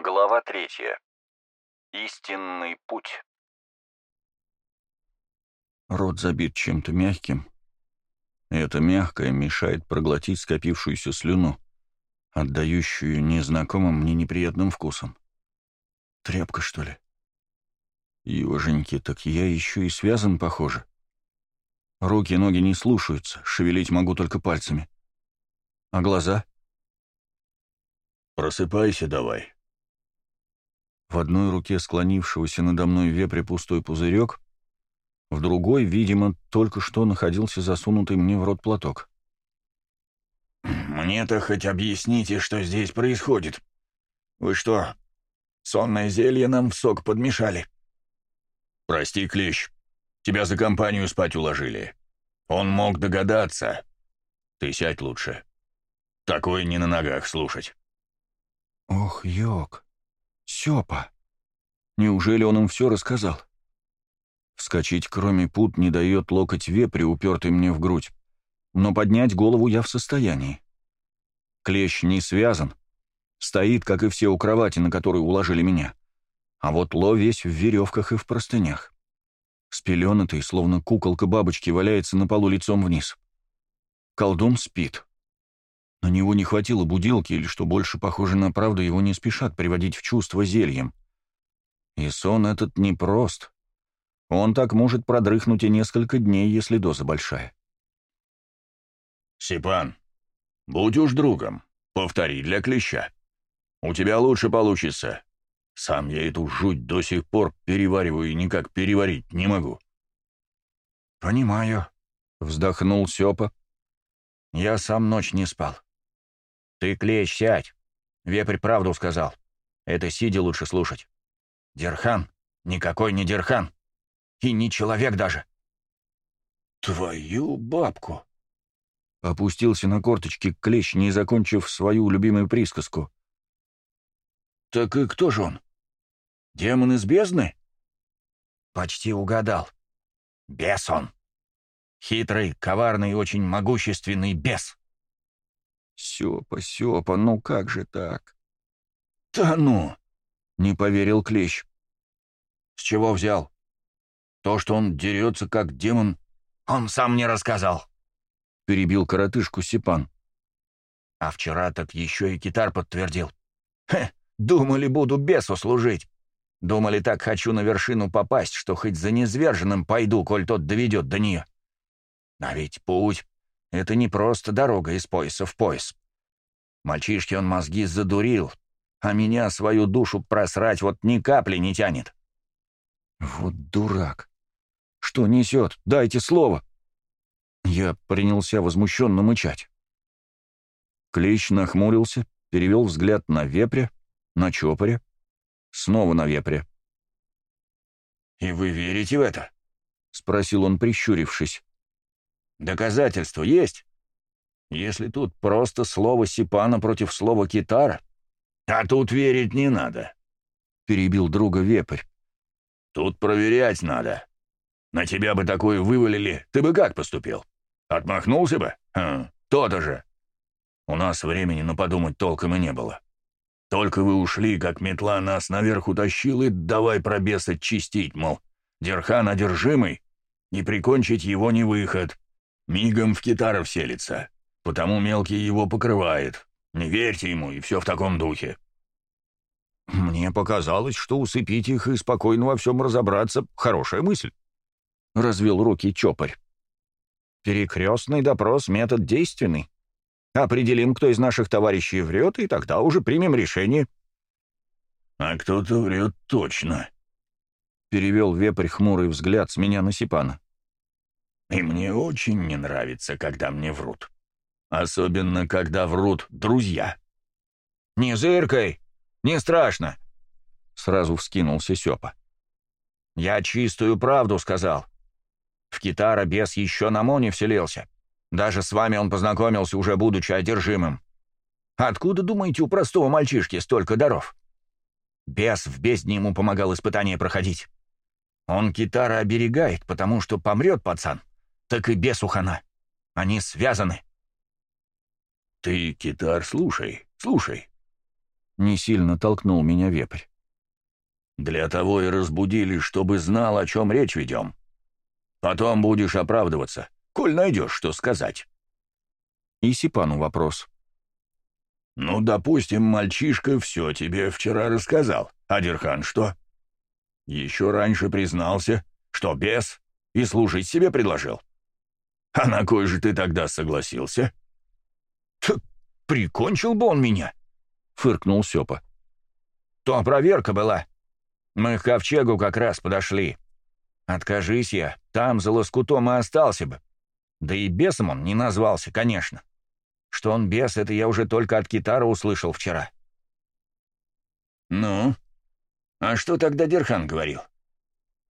Глава третья. Истинный путь. Рот забит чем-то мягким. Это мягкое мешает проглотить скопившуюся слюну, отдающую незнакомым мне неприятным вкусом. Тряпка, что ли? Ёженьки, так я еще и связан, похоже. Руки и ноги не слушаются, шевелить могу только пальцами. А глаза? «Просыпайся давай», в одной руке склонившегося надо мной вепря пустой пузырек, в другой, видимо, только что находился засунутый мне в рот платок. «Мне-то хоть объясните, что здесь происходит. Вы что, сонное зелье нам в сок подмешали?» «Прости, Клещ, тебя за компанию спать уложили. Он мог догадаться. Ты сядь лучше. Такое не на ногах слушать». «Ох, Йок, Сёпа! Неужели он им все рассказал? Вскочить, кроме пут, не дает локоть вепри, упертый мне в грудь, но поднять голову я в состоянии. Клещ не связан, стоит, как и все у кровати, на которую уложили меня. А вот Ло весь в веревках и в простынях. Спеленатый, словно куколка бабочки, валяется на полу лицом вниз. Колдун спит. На него не хватило будилки, или, что больше похоже на правду, его не спешат приводить в чувство зельем. И сон этот непрост. Он так может продрыхнуть и несколько дней, если доза большая. «Сипан, будь уж другом, повтори для клеща. У тебя лучше получится. Сам я эту жуть до сих пор перевариваю и никак переварить не могу». «Понимаю», — вздохнул Сёпа. «Я сам ночь не спал. «Ты, клещ, сядь. Вепрь правду сказал. Это сидя лучше слушать. Дерхан никакой не Дерхан. И не человек даже». «Твою бабку!» Опустился на корточки клещ, не закончив свою любимую присказку. «Так и кто же он? Демон из бездны?» «Почти угадал. Бес он. Хитрый, коварный и очень могущественный бес». «Сёпа, Сёпа, ну как же так?» «Да ну!» — не поверил Клещ. «С чего взял? То, что он дерется как демон, он сам не рассказал!» — перебил коротышку Сипан. «А вчера так еще и китар подтвердил. Хе, думали, буду бесу служить. Думали, так хочу на вершину попасть, что хоть за незверженным пойду, коль тот доведет до нее. А ведь путь это не просто дорога из пояса в пояс. Мальчишке он мозги задурил, а меня свою душу просрать вот ни капли не тянет. Вот дурак. Что несет? Дайте слово. Я принялся возмущенно мычать. Клещ нахмурился, перевел взгляд на вепря, на чопоря, снова на вепря. «И вы верите в это?» — спросил он, прищурившись. Доказательства есть? Если тут просто слово Сипана против слова Китара, а тут верить не надо. Перебил друга вепрь. Тут проверять надо. На тебя бы такое вывалили, ты бы как поступил? Отмахнулся бы? Хм, то-то же. У нас времени на подумать толком и не было. Только вы ушли, как метла нас наверх утащил, и давай про беса чистить, мол, Дерхан одержимый, и прикончить его не выход. Мигом в китаров селится, потому мелкий его покрывает. Не верьте ему, и все в таком духе». «Мне показалось, что усыпить их и спокойно во всем разобраться — хорошая мысль», — развел руки Чопарь. «Перекрестный допрос — метод действенный. Определим, кто из наших товарищей врет, и тогда уже примем решение». «А кто-то врет точно», — перевел вепрь хмурый взгляд с меня на Сипана. И мне очень не нравится, когда мне врут. Особенно, когда врут друзья. «Не зыркай! Не страшно!» Сразу вскинулся Сёпа. «Я чистую правду сказал. В Китара бес еще на Моне вселился. Даже с вами он познакомился, уже будучи одержимым. Откуда, думаете, у простого мальчишки столько даров? Бес в бездне ему помогал испытания проходить. Он Китара оберегает, потому что помрет пацан, так и бесу хана. Они связаны. Ты, китар, слушай, слушай. Не сильно толкнул меня вепрь. «Для того и разбудили, чтобы знал, о чем речь ведем. Потом будешь оправдываться, коль найдешь, что сказать». И Сипану вопрос. «Ну, допустим, мальчишка все тебе вчера рассказал. А Дерхан что?» «Еще раньше признался, что бес, и служить себе предложил. А на кой же ты тогда согласился?» «Так прикончил бы он меня!» — фыркнул Сёпа. «То проверка была. Мы к ковчегу как раз подошли. Откажись я, там за лоскутом и остался бы. Да и бесом он не назвался, конечно. Что он бес, это я уже только от китара услышал вчера. «Ну? А что тогда Дерхан говорил?»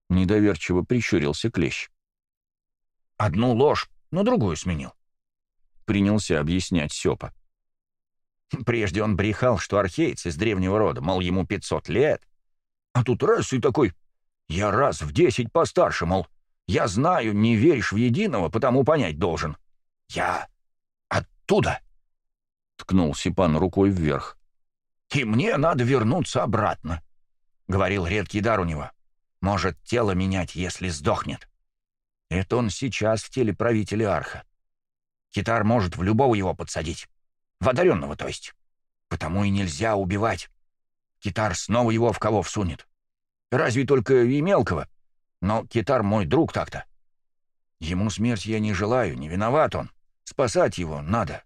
Недоверчиво прищурился Клещ. «Одну ложь, но другую сменил», — принялся объяснять Сёпа. Прежде он брехал, что архейц из древнего рода, мол, ему 500 лет. А тут раз и такой, я раз в десять постарше, мол, я знаю, не веришь в единого, потому понять должен. Я оттуда!» Ткнул Сипан рукой вверх. «И мне надо вернуться обратно», — говорил редкий дар у него. «Может, тело менять, если сдохнет. Это он сейчас в теле правителя Арха. Китар может в любого его подсадить. В одаренного, то есть. Потому и нельзя убивать. Китар снова его в кого всунет. Разве только и мелкого. Но Китар мой друг так-то. Ему смерти я не желаю, не виноват он. Спасать его надо.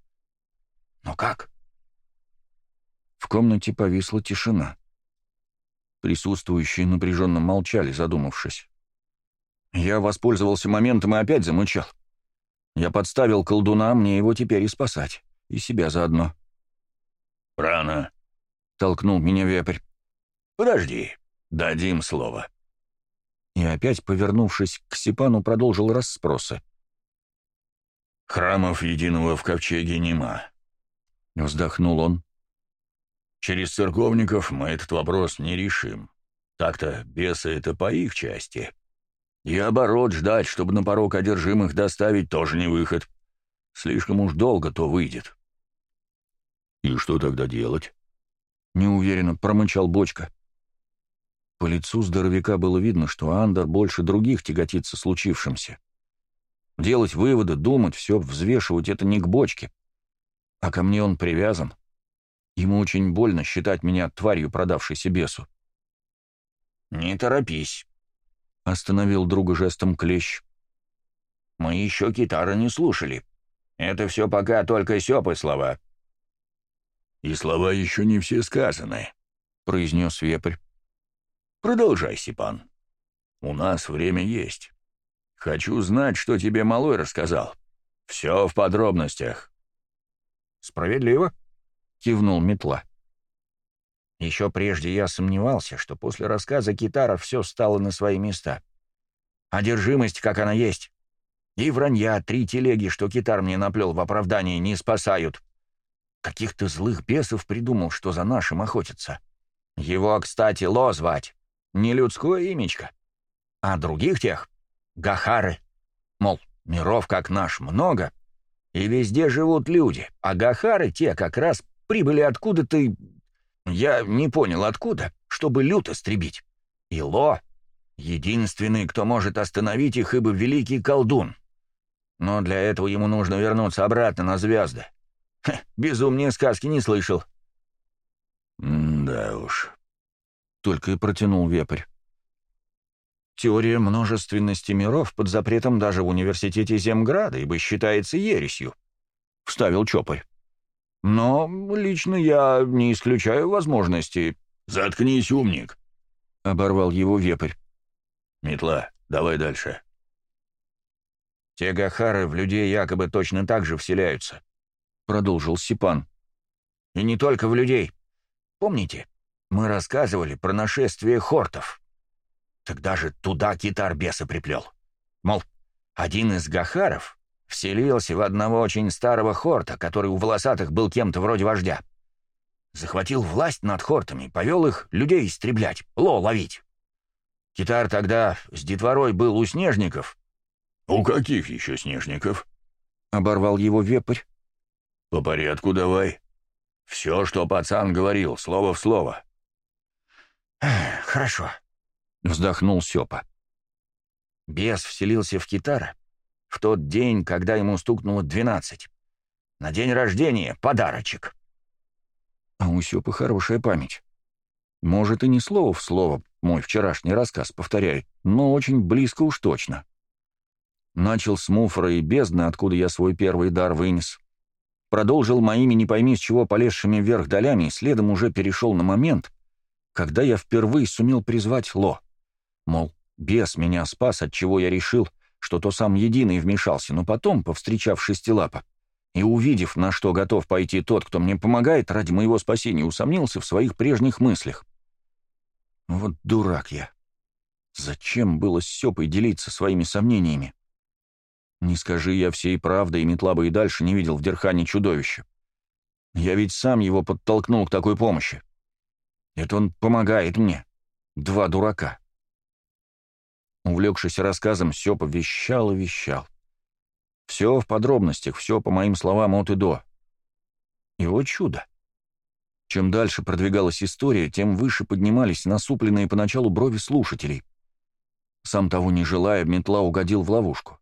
Но как? В комнате повисла тишина. Присутствующие напряженно молчали, задумавшись. Я воспользовался моментом и опять замычал. Я подставил колдуна, мне его теперь и спасать. И себя заодно. «Рано», — толкнул меня вепрь. «Подожди, дадим слово». И опять, повернувшись к Сипану, продолжил расспросы. Храмов единого в ковчеге нема. Вздохнул он. Через церковников мы этот вопрос не решим. Так-то бесы — это по их части. И оборот ждать, чтобы на порог одержимых доставить, тоже не выход. Слишком уж долго то выйдет. И что тогда делать? Неуверенно промычал бочка. По лицу здоровяка было видно, что Андер больше других тяготится случившимся. Делать выводы, думать, все взвешивать — это не к бочке. А ко мне он привязан. Ему очень больно считать меня тварью, продавшейся бесу. «Не торопись», — остановил друга жестом клещ. «Мы еще китара не слушали. Это все пока только сёпы слова». «И слова еще не все сказаны», — произнес вепрь. «Продолжай, Сипан. У нас время есть». Хочу знать, что тебе малой рассказал. Все в подробностях». «Справедливо», — кивнул метла. Еще прежде я сомневался, что после рассказа Китара все стало на свои места. Одержимость, как она есть. И вранья, три телеги, что Китар мне наплел в оправдании, не спасают. Каких-то злых бесов придумал, что за нашим охотятся. Его, кстати, Ло звать. Не людское имечко. А других тех Гахары. Мол, миров как наш много, и везде живут люди, а Гахары те как раз прибыли откуда-то, я не понял откуда, чтобы люто истребить. И Ло — единственный, кто может остановить их, ибо великий колдун. Но для этого ему нужно вернуться обратно на звезды. Хе, безумнее сказки не слышал. «Да уж», — только и протянул вепрь. Теория множественности миров под запретом даже в университете Земграда, ибо считается ересью», — вставил Чопарь. «Но лично я не исключаю возможности...» «Заткнись, умник!» — оборвал его вепрь. «Метла, давай дальше». «Те гахары в людей якобы точно так же вселяются», — продолжил Сипан. «И не только в людей. Помните, мы рассказывали про нашествие хортов?» Так даже туда китар беса приплел. Мол, один из гахаров вселился в одного очень старого хорта, который у волосатых был кем-то вроде вождя. Захватил власть над хортами, повел их людей истреблять, ло ловить. Китар тогда с детворой был у снежников. «У каких еще снежников?» — оборвал его вепрь. «По порядку давай». Все, что пацан говорил, слово в слово. «Хорошо», — вздохнул Сёпа. Бес вселился в Китара в тот день, когда ему стукнуло двенадцать. На день рождения подарочек. А у Сёпы хорошая память. Может, и не слово в слово мой вчерашний рассказ повторяет, но очень близко уж точно. Начал с муфра и бездны, откуда я свой первый дар вынес. Продолжил моими не пойми с чего полезшими вверх долями, и следом уже перешел на момент, когда я впервые сумел призвать Ло. Мол, бес меня спас, от чего я решил, что то сам единый вмешался, но потом, повстречав шестилапа, и увидев, на что готов пойти тот, кто мне помогает ради моего спасения, усомнился в своих прежних мыслях. Вот дурак я. Зачем было с Сёпой делиться своими сомнениями? Не скажи я всей правды, и метла бы и дальше не видел в Дерхане чудовища. Я ведь сам его подтолкнул к такой помощи. Это он помогает мне. Два дурака. Увлекшись рассказом, Сёпа вещал и вещал. Все в подробностях, все по моим словам от и до. И вот чудо. Чем дальше продвигалась история, тем выше поднимались насупленные поначалу брови слушателей. Сам того не желая, метла угодил в ловушку.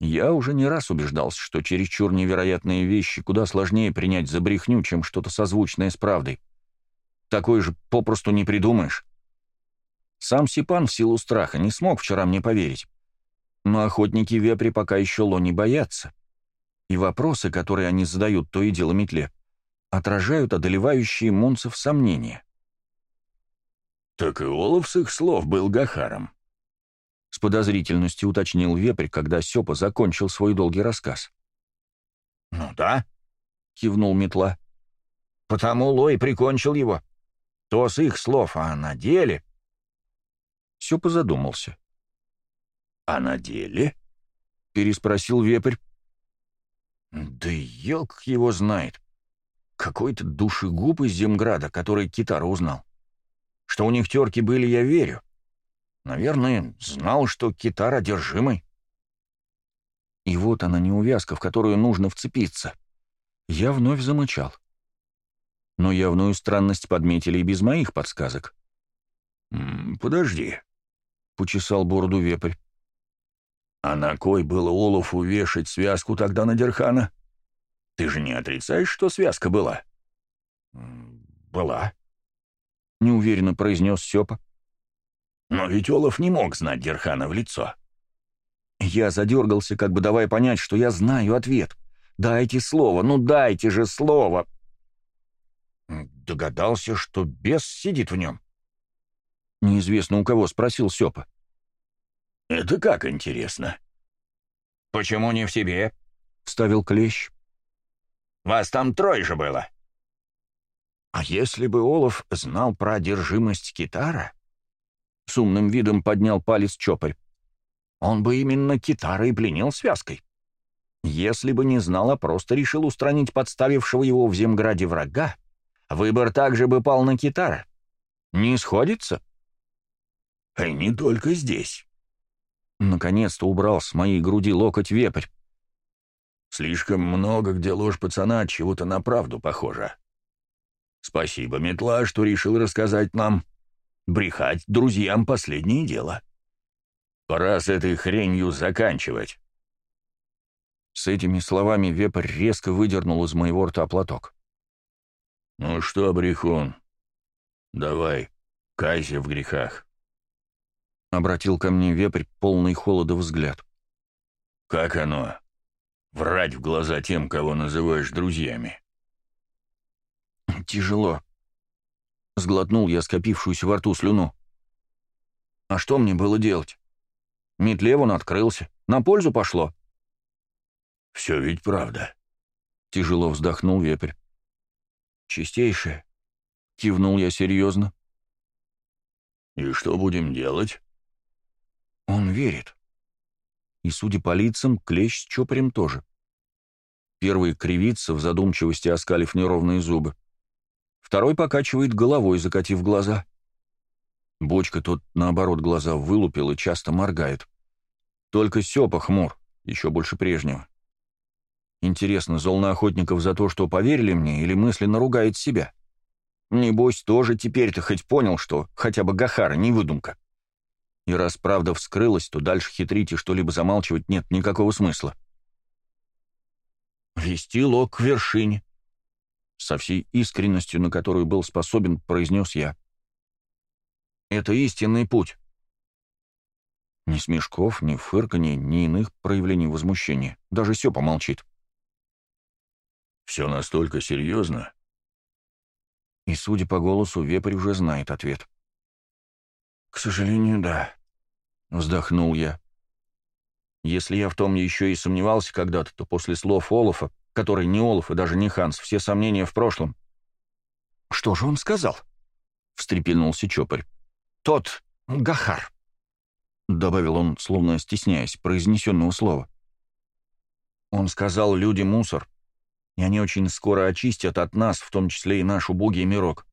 Я уже не раз убеждался, что чересчур невероятные вещи куда сложнее принять за брехню, чем что-то созвучное с правдой. Такое же попросту не придумаешь. Сам Сипан в силу страха не смог вчера мне поверить. Но охотники вепри пока еще ло не боятся. И вопросы, которые они задают то и дело метле, отражают одолевающие мунцев сомнения. «Так и Олаф с их слов был Гахаром», — с подозрительностью уточнил вепрь, когда Сёпа закончил свой долгий рассказ. «Ну да», — кивнул метла. «Потому Лой прикончил его. То с их слов, а на деле...» Сёпа задумался. «А на деле?» — переспросил вепрь. «Да елк его знает. Какой-то душегуб из Земграда, который Китара узнал. Что у них терки были, я верю. Наверное, знал, что Китар одержимый». И вот она неувязка, в которую нужно вцепиться. Я вновь замычал. Но явную странность подметили и без моих подсказок. «Подожди», — почесал бороду вепрь. А на кой было Олафу вешать связку тогда на Дерхана? Ты же не отрицаешь, что связка была? Была. Неуверенно произнес Сёпа. Но ведь Олаф не мог знать Дерхана в лицо. Я задергался, как бы давая понять, что я знаю ответ. Дайте слово, ну дайте же слово. Догадался, что бес сидит в нем. Неизвестно у кого спросил Сёпа. «Это как интересно?» «Почему не в себе?» — вставил Клещ. «Вас там трое же было». «А если бы Олаф знал про одержимость Китара?» С умным видом поднял палец Чопарь. «Он бы именно Китара и пленил связкой. Если бы не знал, а просто решил устранить подставившего его в Земграде врага, выбор также бы пал на Китара. Не сходится?» «И не только здесь», Наконец-то убрал с моей груди локоть вепрь. Слишком много, где ложь пацана, чего-то на правду похоже. Спасибо, метла, что решил рассказать нам. Брехать друзьям — последнее дело. Пора с этой хренью заканчивать. С этими словами вепрь резко выдернул из моего рта платок. «Ну что, брехун, давай, кайся в грехах. Обратил ко мне вепрь полный холода взгляд. «Как оно? Врать в глаза тем, кого называешь друзьями?» «Тяжело». Сглотнул я скопившуюся во рту слюну. «А что мне было делать? Метле вон открылся. На пользу пошло». «Все ведь правда». Тяжело вздохнул вепрь. «Чистейшее». Кивнул я серьезно. «И что будем делать?» Он верит. И, судя по лицам, клещ с чопорем тоже. Первый кривится, в задумчивости оскалив неровные зубы. Второй покачивает головой, закатив глаза. Бочка тот, наоборот, глаза вылупил и часто моргает. Только Сёпа хмур, еще больше прежнего. Интересно, зол на охотников за то, что поверили мне, или мысленно ругает себя? Небось, тоже теперь-то хоть понял, что хотя бы Гахара не выдумка. И раз правда вскрылась, то дальше хитрить и что-либо замалчивать нет никакого смысла. «Вести лог к вершине», — со всей искренностью, на которую был способен, произнес я. «Это истинный путь». Ни смешков, ни фырканий, ни иных проявлений возмущения. Даже все помолчит. «Все настолько серьезно?» И, судя по голосу, вепрь уже знает ответ. «К сожалению, да», — вздохнул я. Если я в том еще и сомневался когда-то, то после слов Олафа, который не Олаф и даже не Ханс, все сомнения в прошлом. «Что же он сказал?» — встрепенулся Чопарь. «Тот Гахар», — добавил он, словно стесняясь произнесенного слова. «Он сказал, люди мусор, и они очень скоро очистят от нас, в том числе и наш убогий мирок.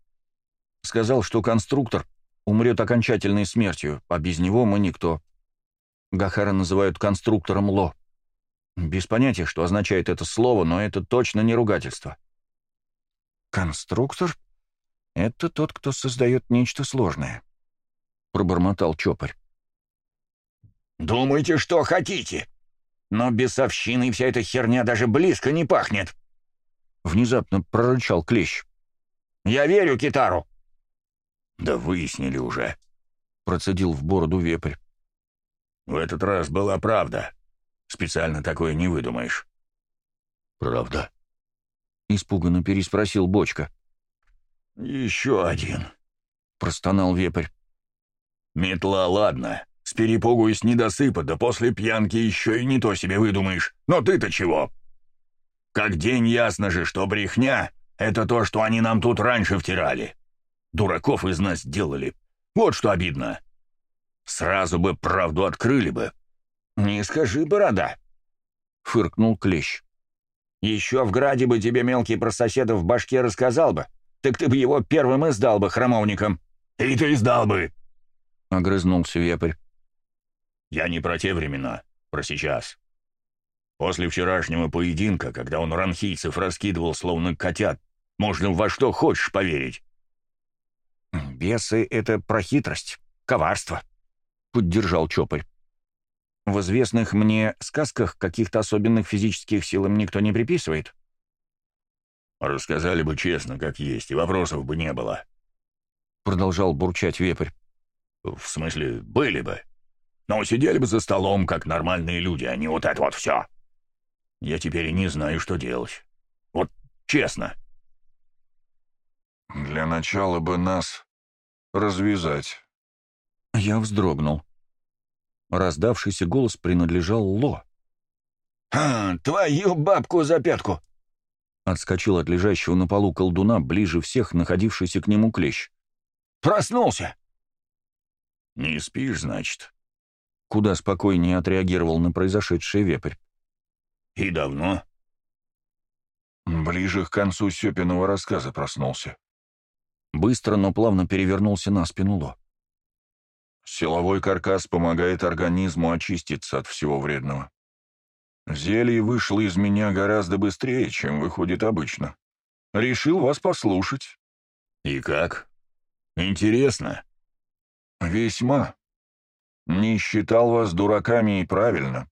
Сказал, что конструктор умрет окончательной смертью, а без него мы никто. Гахара называют конструктором Ло. Без понятия, что означает это слово, но это точно не ругательство. «Конструктор — это тот, кто создает нечто сложное», — пробормотал Чопарь. «Думайте, что хотите, но бесовщиной вся эта херня даже близко не пахнет», — внезапно прорычал Клещ. «Я верю Китару». «Да выяснили уже», — процедил в бороду вепрь. «В этот раз была правда. Специально такое не выдумаешь». «Правда?» — испуганно переспросил Бочка. «Еще один», — простонал вепрь. «Метла, ладно. С перепугу и с недосыпа, да после пьянки еще и не то себе выдумаешь. Но ты-то чего?» Как день ясно же, что брехня — это то, что они нам тут раньше втирали. Дураков из нас делали. Вот что обидно. Сразу бы правду открыли бы. «Не скажи, борода», — фыркнул Клещ. «Еще в граде бы тебе мелкий про соседа в башке рассказал бы, так ты бы его первым издал бы храмовником». «И ты издал бы», — огрызнулся вепрь. «Я не про те времена, про сейчас. После вчерашнего поединка, когда он ранхийцев раскидывал словно котят, можно во что хочешь поверить. «Бесы — это про хитрость, коварство», — поддержал Чопарь. «В известных мне сказках каких-то особенных физических сил им никто не приписывает». «Рассказали бы честно, как есть, и вопросов бы не было», — продолжал бурчать вепрь. «В смысле, были бы. Но сидели бы за столом, как нормальные люди, а не вот это вот все». Я теперь и не знаю, что делать. Вот честно. Для начала бы нас развязать. Я вздрогнул. Раздавшийся голос принадлежал Ло. «А, твою бабку за пятку!» Отскочил от лежащего на полу колдуна ближе всех находившийся к нему клещ. «Проснулся!» «Не спишь, значит?» Куда спокойнее отреагировал на произошедшее вепрь. «И давно?» Ближе к концу Сёпиного рассказа проснулся. Быстро, но плавно перевернулся на спину Ло. Силовой каркас помогает организму очиститься от всего вредного. Зелье вышло из меня гораздо быстрее, чем выходит обычно. Решил вас послушать. И как? Интересно? Весьма. Не считал вас дураками и правильно.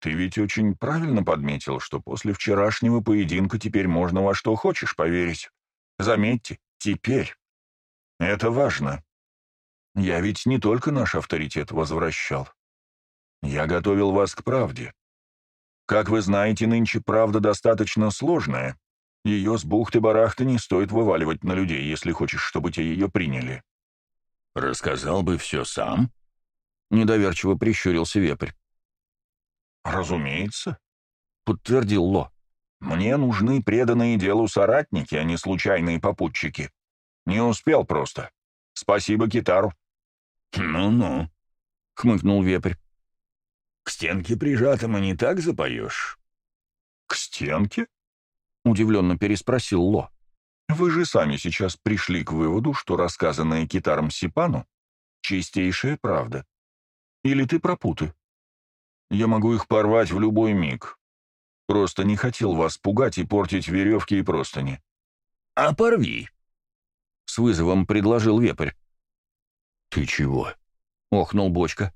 Ты ведь очень правильно подметил, что после вчерашнего поединка теперь можно во что хочешь поверить. Заметьте, теперь. Это важно. Я ведь не только наш авторитет возвращал. Я готовил вас к правде. Как вы знаете, нынче правда достаточно сложная. Ее с бухты-барахты не стоит вываливать на людей, если хочешь, чтобы те ее приняли. Рассказал бы все сам? Недоверчиво прищурился вепрь. «Разумеется», — подтвердил Ло. «Мне нужны преданные делу соратники, а не случайные попутчики. Не успел просто. Спасибо Китару». «Ну-ну», — хмыкнул вепрь. «К стенке прижатым и не так запоешь?» «К стенке?» — удивленно переспросил Ло. «Вы же сами сейчас пришли к выводу, что рассказанное Китаром Сипану — чистейшая правда. Или ты пропуты?» Я могу их порвать в любой миг. Просто не хотел вас пугать и портить веревки и простыни». «А порви!» — с вызовом предложил вепрь. «Ты чего?» — охнул бочка.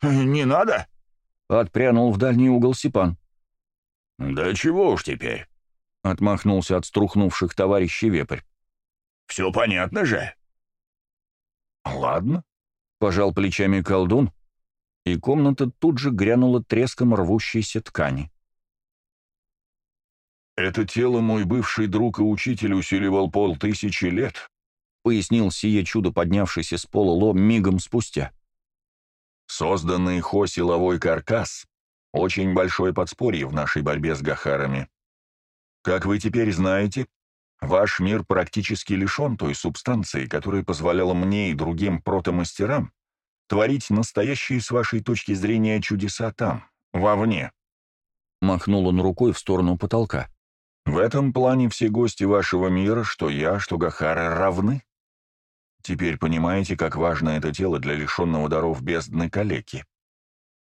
«Не надо!» — отпрянул в дальний угол Сипан. «Да чего уж теперь?» — отмахнулся от струхнувших товарищей вепрь. «Все понятно же». «Ладно», — пожал плечами колдун, и комната тут же грянула треском рвущейся ткани. «Это тело мой бывший друг и учитель усиливал полтысячи лет», — пояснил сие чудо, поднявшийся с пола лом мигом спустя. «Созданный Хо силовой каркас — очень большое подспорье в нашей борьбе с Гахарами. Как вы теперь знаете, ваш мир практически лишен той субстанции, которая позволяла мне и другим протомастерам творить настоящие с вашей точки зрения чудеса там, вовне». Махнул он рукой в сторону потолка. В этом плане все гости вашего мира, что я, что Гахара, равны. Теперь понимаете, как важно это тело для лишенного даров бездны калеки.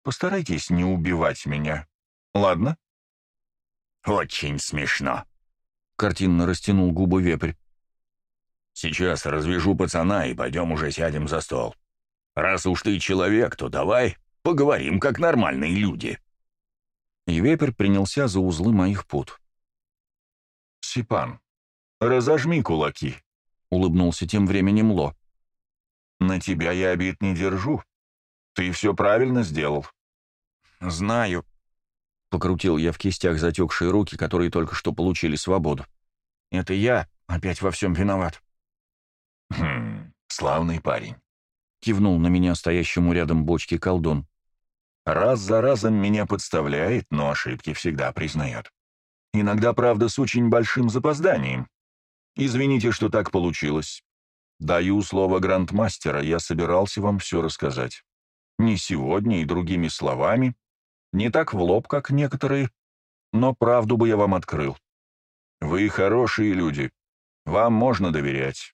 Постарайтесь не убивать меня. Ладно? Очень смешно. Картинно растянул губы вепрь. Сейчас развяжу пацана и пойдем уже сядем за стол. Раз уж ты человек, то давай поговорим как нормальные люди. И вепрь принялся за узлы моих пут. Сипан, разожми кулаки», — улыбнулся тем временем Ло. «На тебя я обид не держу. Ты все правильно сделал». «Знаю», — покрутил я в кистях затекшие руки, которые только что получили свободу. «Это я опять во всем виноват». «Хм, славный парень», — кивнул на меня стоящему рядом бочки колдун. «Раз за разом меня подставляет, но ошибки всегда признает. Иногда, правда, с очень большим запозданием. Извините, что так получилось. Даю слово грандмастера, я собирался вам все рассказать. Не сегодня и другими словами, не так в лоб, как некоторые, но правду бы я вам открыл. Вы хорошие люди, вам можно доверять.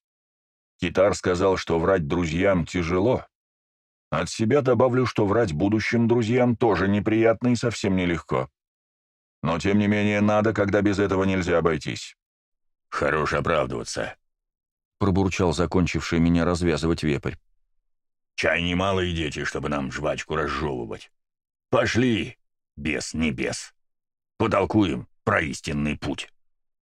Китар сказал, что врать друзьям тяжело. От себя добавлю, что врать будущим друзьям тоже неприятно и совсем нелегко. Но, тем не менее, надо, когда без этого нельзя обойтись. Хорош оправдываться. Пробурчал закончивший меня развязывать вепрь. Чай немалые дети, чтобы нам жвачку разжевывать. Пошли, без небес. Потолкуем про истинный путь.